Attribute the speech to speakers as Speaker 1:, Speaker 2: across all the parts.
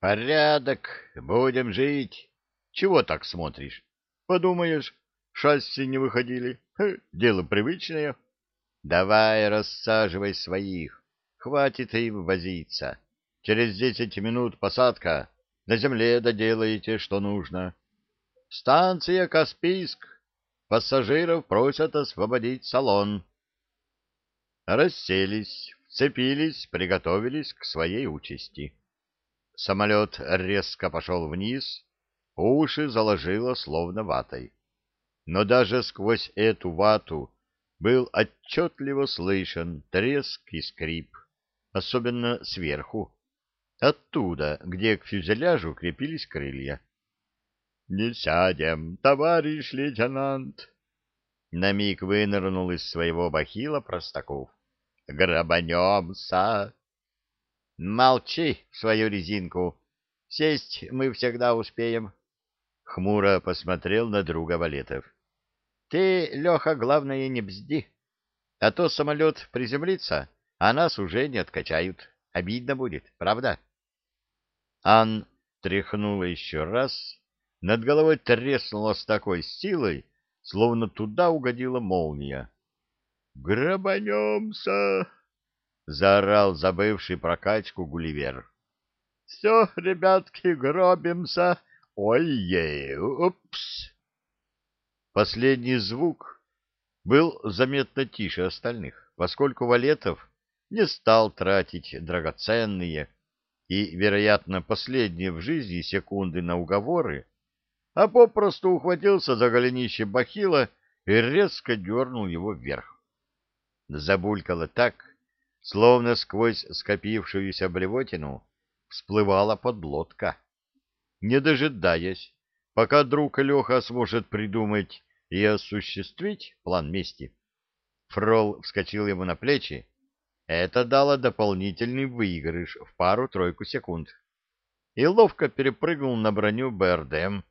Speaker 1: «Порядок, будем жить. Чего так смотришь? Подумаешь, шасси не выходили. Хе, дело привычное. Давай рассаживай своих. Хватит им возиться. Через десять минут посадка. На земле доделаете, что нужно. Станция Каспийск. Пассажиров просят освободить салон». Расселись, вцепились, приготовились к своей участи самолет резко пошел вниз, уши заложило словно ватой. Но даже сквозь эту вату был отчетливо слышен треск и скрип, особенно сверху, оттуда, где к фюзеляжу крепились крылья. — Не сядем, товарищ лейтенант! — на миг вынырнул из своего бахила Простаков. — Грабанемся! Молчи свою резинку. Сесть мы всегда успеем. Хмуро посмотрел на друга Валетов. Ты, Леха, главное, не бзди. А то самолет приземлится, а нас уже не откачают. Обидно будет, правда? Ан тряхнула еще раз. Над головой треснула с такой силой, словно туда угодила молния. «Грабанемся!» заорал забывший прокачку Гулливер. Все, ребятки, гробимся. Ой-ей, упс. Последний звук был заметно тише остальных, поскольку Валетов не стал тратить драгоценные и, вероятно, последние в жизни секунды на уговоры, а попросту ухватился за голенище бахила и резко дернул его вверх. Забулькало так, Словно сквозь скопившуюся блевотину всплывала подлодка. Не дожидаясь, пока друг Леха сможет придумать и осуществить план мести, Фрол вскочил ему на плечи. Это дало дополнительный выигрыш в пару-тройку секунд. И ловко перепрыгнул на броню БРДМ.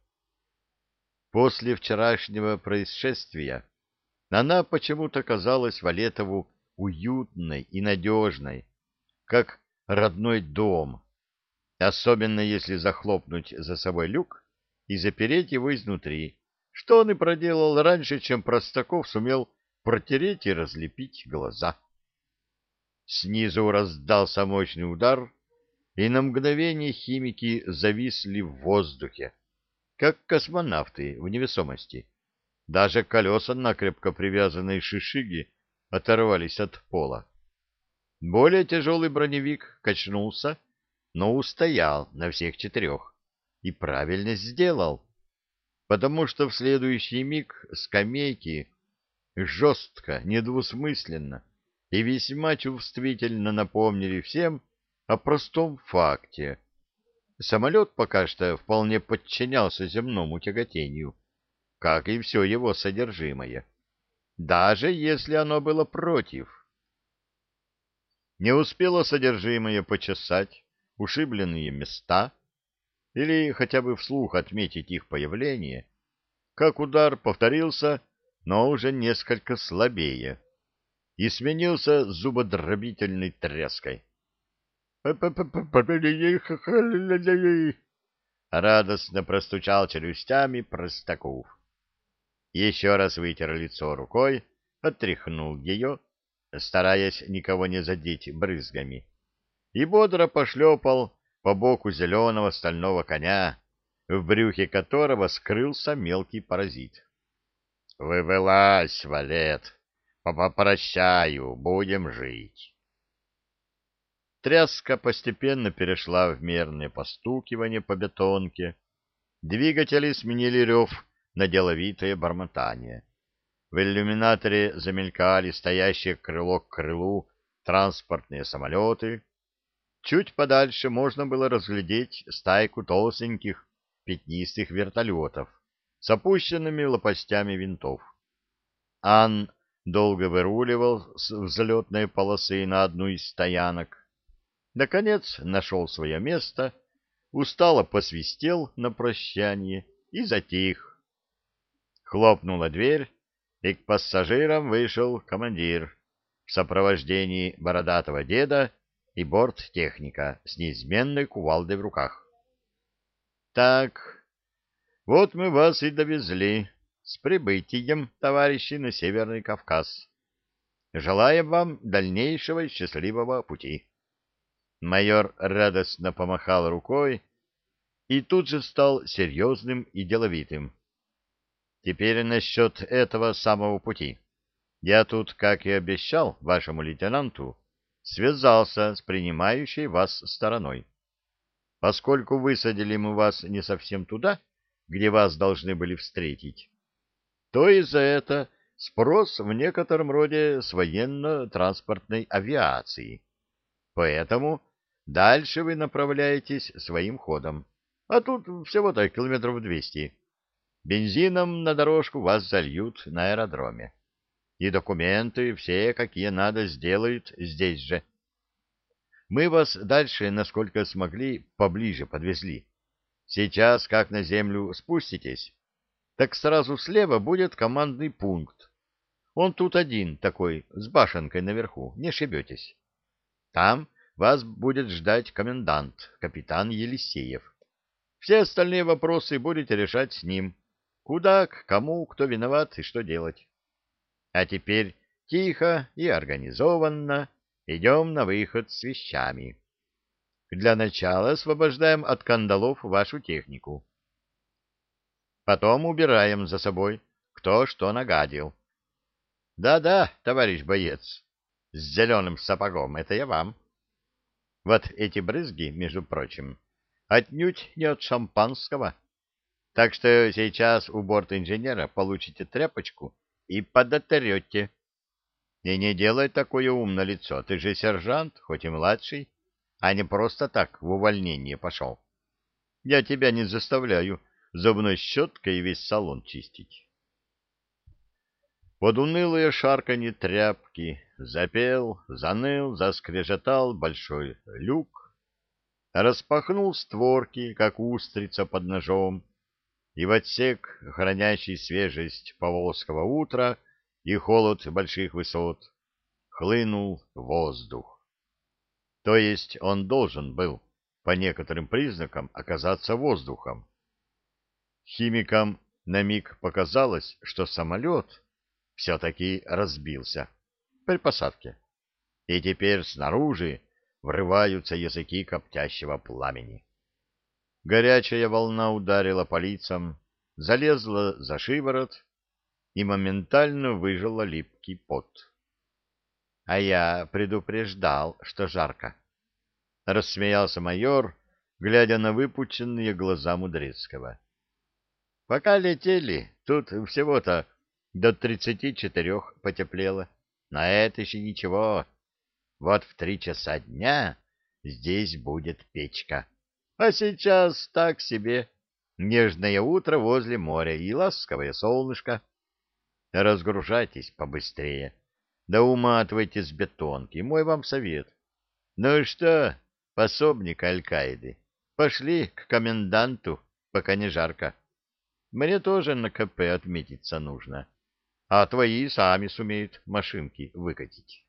Speaker 1: После вчерашнего происшествия она почему-то казалась Валетову уютной и надежной, как родной дом, особенно если захлопнуть за собой люк и запереть его изнутри, что он и проделал раньше, чем Простаков сумел протереть и разлепить глаза. Снизу раздался мощный удар, и на мгновение химики зависли в воздухе, как космонавты в невесомости. Даже колеса накрепко привязанной шишиги оторвались от пола. Более тяжелый броневик качнулся, но устоял на всех четырех. И правильно сделал, потому что в следующий миг скамейки жестко, недвусмысленно и весьма чувствительно напомнили всем о простом факте. Самолет пока что вполне подчинялся земному тяготению, как и все его содержимое даже если оно было против. Не успело содержимое почесать ушибленные места или хотя бы вслух отметить их появление, как удар повторился, но уже несколько слабее, и сменился зубодробительной треской. Радостно простучал челюстями Простаков еще раз вытер лицо рукой, отряхнул ее, стараясь никого не задеть брызгами, и бодро пошлепал по боку зеленого стального коня, в брюхе которого скрылся мелкий паразит. — Вывелась, Валет! Попрощаю, будем жить! Тряска постепенно перешла в мерное постукивание по бетонке. Двигатели сменили рев — на деловитое бормотание. В иллюминаторе замелькали стоящие крыло к крылу транспортные самолеты. Чуть подальше можно было разглядеть стайку толстеньких пятнистых вертолетов с опущенными лопастями винтов. Ан долго выруливал с взлетной полосы на одну из стоянок. Наконец нашел свое место, устало посвистел на прощание и затих, Хлопнула дверь, и к пассажирам вышел командир в сопровождении бородатого деда и борттехника с неизменной кувалдой в руках. — Так, вот мы вас и довезли. С прибытием, товарищи, на Северный Кавказ. Желаем вам дальнейшего и счастливого пути. Майор радостно помахал рукой и тут же стал серьезным и деловитым. Теперь насчет этого самого пути. Я тут, как и обещал вашему лейтенанту, связался с принимающей вас стороной. Поскольку высадили мы вас не совсем туда, где вас должны были встретить, то из-за это спрос в некотором роде с военно-транспортной авиации. Поэтому дальше вы направляетесь своим ходом, а тут всего-то километров двести. Бензином на дорожку вас зальют на аэродроме. И документы все, какие надо, сделают здесь же. Мы вас дальше, насколько смогли, поближе подвезли. Сейчас, как на землю спуститесь, так сразу слева будет командный пункт. Он тут один такой, с башенкой наверху, не шибетесь. Там вас будет ждать комендант, капитан Елисеев. Все остальные вопросы будете решать с ним. Куда, к кому, кто виноват и что делать. А теперь тихо и организованно идем на выход с вещами. Для начала освобождаем от кандалов вашу технику. Потом убираем за собой, кто что нагадил. Да-да, товарищ боец, с зеленым сапогом, это я вам. Вот эти брызги, между прочим, отнюдь не от шампанского, так что сейчас у борт инженера получите тряпочку и подотрете. И не делай такое умное лицо, ты же сержант, хоть и младший, а не просто так в увольнение пошел. Я тебя не заставляю зубной щеткой весь салон чистить. Под унылое шарканье тряпки запел, заныл, заскрежетал большой люк, распахнул створки, как устрица под ножом, и в отсек, хранящий свежесть поволжского утра и холод больших высот, хлынул воздух. То есть он должен был, по некоторым признакам, оказаться воздухом. Химикам на миг показалось, что самолет все-таки разбился при посадке, и теперь снаружи врываются языки коптящего пламени. Горячая волна ударила по лицам, залезла за шиворот и моментально выжила липкий пот. А я предупреждал, что жарко. Рассмеялся майор, глядя на выпученные глаза Мудрецкого. Пока летели, тут всего-то до тридцати четырех потеплело. На это еще ничего. Вот в три часа дня здесь будет печка а сейчас так себе. Нежное утро возле моря и ласковое солнышко. Разгружайтесь побыстрее. Да уматывайте с бетонки, мой вам совет. Ну и что, пособник Аль-Каиды, пошли к коменданту, пока не жарко. Мне тоже на КП отметиться нужно, а твои сами сумеют машинки выкатить.